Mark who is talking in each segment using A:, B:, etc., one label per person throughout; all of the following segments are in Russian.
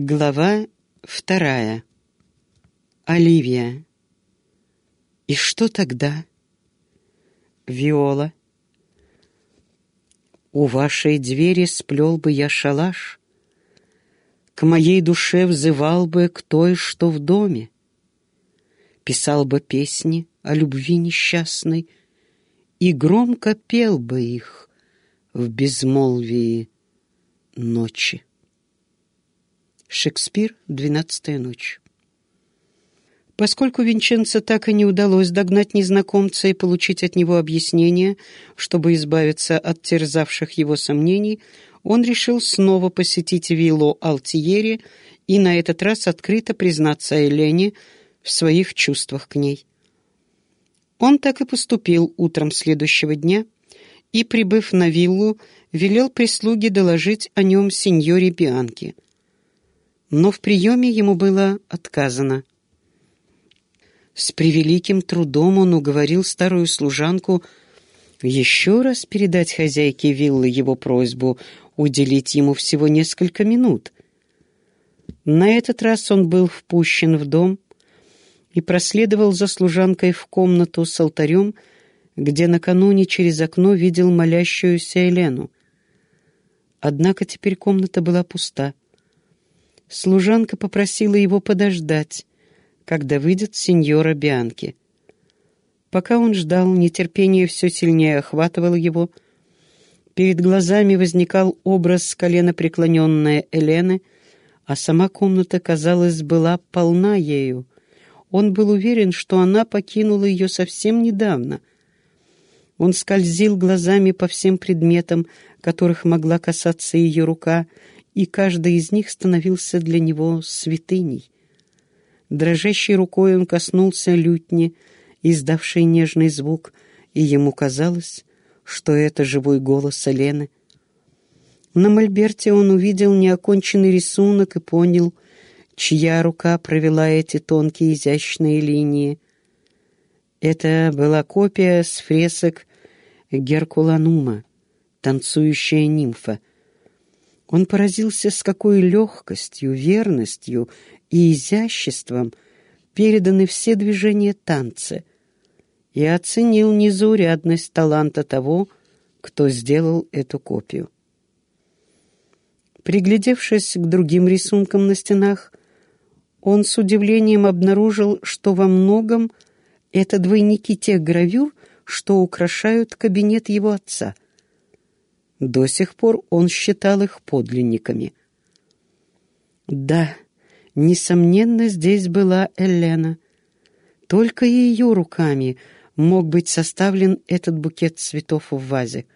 A: Глава вторая. Оливия. И что тогда? Виола. У вашей двери сплел бы я шалаш, К моей душе взывал бы к той, что в доме, Писал бы песни о любви несчастной И громко пел бы их в безмолвии ночи. Шекспир «Двенадцатая ночь». Поскольку Винченцо так и не удалось догнать незнакомца и получить от него объяснение, чтобы избавиться от терзавших его сомнений, он решил снова посетить виллу Алтиери и на этот раз открыто признаться Елене в своих чувствах к ней. Он так и поступил утром следующего дня и, прибыв на виллу, велел прислуге доложить о нем сеньоре Бианке — но в приеме ему было отказано. С превеликим трудом он уговорил старую служанку еще раз передать хозяйке виллы его просьбу уделить ему всего несколько минут. На этот раз он был впущен в дом и проследовал за служанкой в комнату с алтарем, где накануне через окно видел молящуюся Елену. Однако теперь комната была пуста — служанка попросила его подождать, когда выйдет сеньора Бианки. Пока он ждал, нетерпение все сильнее охватывало его. Перед глазами возникал образ коленопреклоненной Элены, а сама комната, казалось, была полна ею. Он был уверен, что она покинула ее совсем недавно. Он скользил глазами по всем предметам, которых могла касаться ее рука, и каждый из них становился для него святыней. Дрожащей рукой он коснулся лютни, издавшей нежный звук, и ему казалось, что это живой голос Елены. На мольберте он увидел неоконченный рисунок и понял, чья рука провела эти тонкие изящные линии. Это была копия с фресок Геркуланума, танцующая нимфа, он поразился, с какой легкостью, верностью и изяществом переданы все движения танца, и оценил незаурядность таланта того, кто сделал эту копию. Приглядевшись к другим рисункам на стенах, он с удивлением обнаружил, что во многом это двойники тех гравюр, что украшают кабинет его отца — до сих пор он считал их подлинниками. Да, несомненно, здесь была Элена. Только ее руками мог быть составлен этот букет цветов в вазе.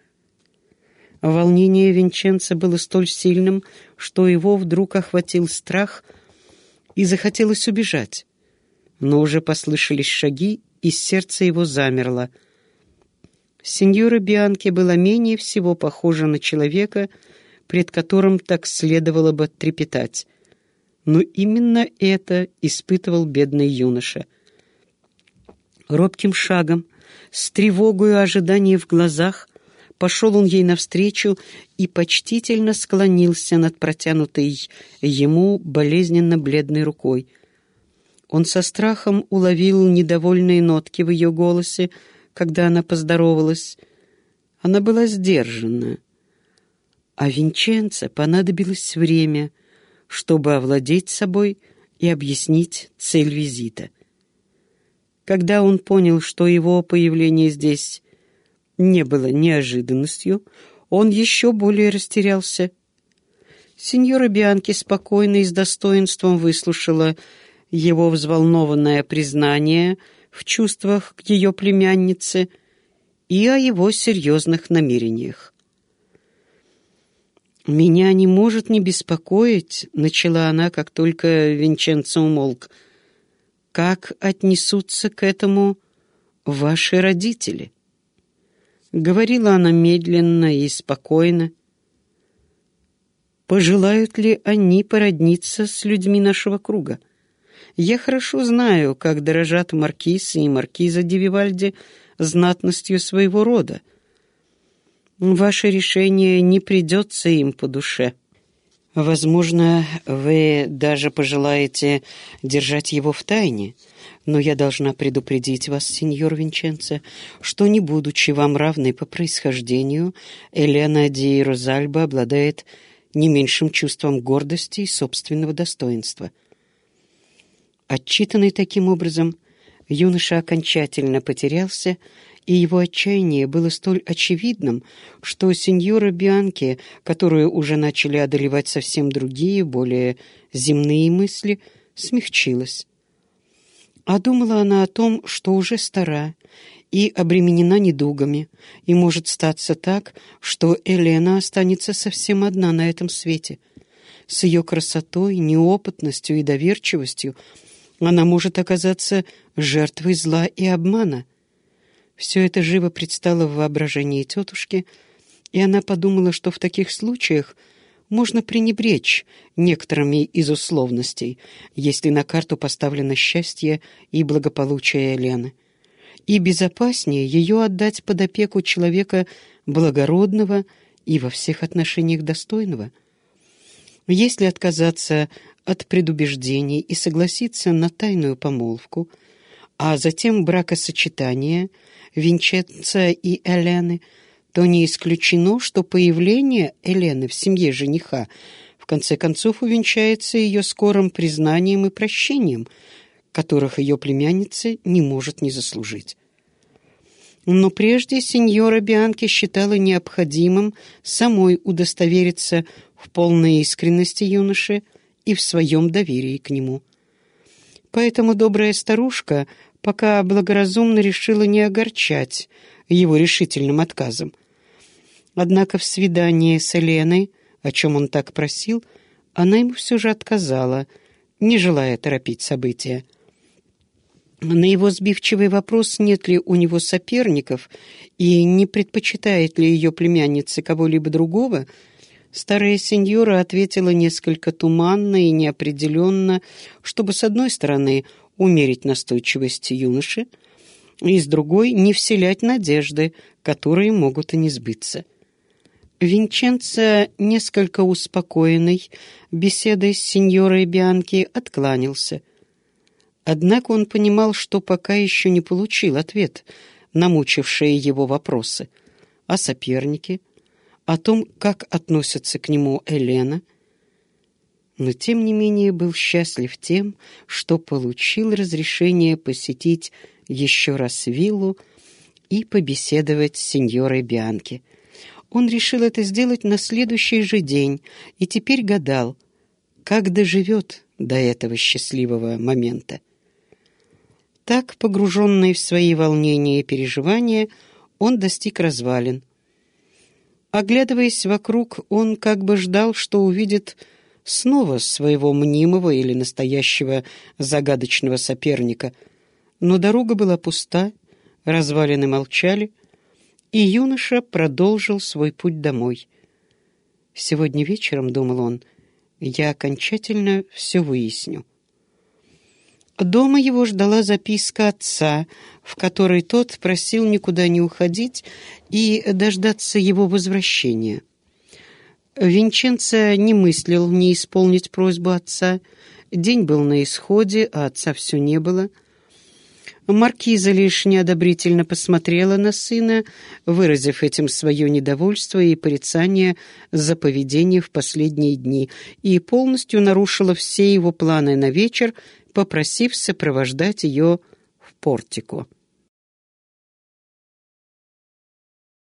A: Волнение Винченца было столь сильным, что его вдруг охватил страх и захотелось убежать. Но уже послышались шаги, и сердце его замерло — Сеньора Бианки была менее всего похожа на человека, пред которым так следовало бы трепетать. Но именно это испытывал бедный юноша. Робким шагом, с тревогой и ожиданием в глазах, пошел он ей навстречу и почтительно склонился над протянутой ему болезненно бледной рукой. Он со страхом уловил недовольные нотки в ее голосе, когда она поздоровалась. Она была сдержана. А Винченце понадобилось время, чтобы овладеть собой и объяснить цель визита. Когда он понял, что его появление здесь не было неожиданностью, он еще более растерялся. Сеньора Бианки спокойно и с достоинством выслушала его взволнованное признание — в чувствах к ее племяннице и о его серьезных намерениях. «Меня не может не беспокоить», — начала она, как только Винченцо умолк, «как отнесутся к этому ваши родители?» Говорила она медленно и спокойно. «Пожелают ли они породниться с людьми нашего круга?» Я хорошо знаю, как дорожат маркиз и маркиза Девивальди знатностью своего рода. Ваше решение не придется им по душе. Возможно, вы даже пожелаете держать его в тайне, но я должна предупредить вас, сеньор Винченцо, что, не будучи вам равной по происхождению, Элена Ди Розальба обладает не меньшим чувством гордости и собственного достоинства. Отчитанный таким образом, юноша окончательно потерялся и его отчаяние было столь очевидным, что сеньора Бианки, которую уже начали одолевать совсем другие, более земные мысли, смягчилась. А думала она о том, что уже стара и обременена недугами, и может статься так, что Елена останется совсем одна на этом свете. С ее красотой, неопытностью и доверчивостью она может оказаться жертвой зла и обмана — все это живо предстало в воображении тетушки, и она подумала, что в таких случаях можно пренебречь некоторыми из условностей, если на карту поставлено счастье и благополучие Елены, и безопаснее ее отдать под опеку человека благородного и во всех отношениях достойного. Если отказаться от предубеждений и согласиться на тайную помолвку, а затем бракосочетание – Винченца и Элены, то не исключено, что появление Элены в семье жениха в конце концов увенчается ее скорым признанием и прощением, которых ее племянница не может не заслужить. Но прежде сеньора Бианки считала необходимым самой удостовериться в полной искренности юноши и в своем доверии к нему. Поэтому добрая старушка пока благоразумно решила не огорчать его решительным отказом. Однако в свидании с Еленой, о чем он так просил, она ему все же отказала, не желая торопить события. На его сбивчивый вопрос, нет ли у него соперников и не предпочитает ли ее племянница кого-либо другого, старая сеньора ответила несколько туманно и неопределенно, чтобы, с одной стороны, умерить настойчивость юноши, и с другой — не вселять надежды, которые могут и не сбыться. Винченцо, несколько успокоенный беседой с сеньорой Бианки, откланялся. Однако он понимал, что пока еще не получил ответ на мучившие его вопросы о сопернике, о том, как относится к нему Елена — но тем не менее был счастлив тем, что получил разрешение посетить еще раз виллу и побеседовать с сеньорой Бианки. Он решил это сделать на следующий же день и теперь гадал, как доживет до этого счастливого момента. Так, погруженный в свои волнения и переживания, он достиг развалин. Оглядываясь вокруг, он как бы ждал, что увидит снова своего мнимого или настоящего загадочного соперника. Но дорога была пуста, развалины молчали, и юноша продолжил свой путь домой. «Сегодня вечером, — думал он, — я окончательно все выясню». Дома его ждала записка отца, в которой тот просил никуда не уходить и дождаться его возвращения. Винченцо не мыслил не исполнить просьбу отца. День был на исходе, а отца все не было. Маркиза лишь неодобрительно посмотрела на сына, выразив этим свое недовольство и порицание за поведение в последние дни, и полностью нарушила все его планы на вечер, попросив сопровождать ее в портику.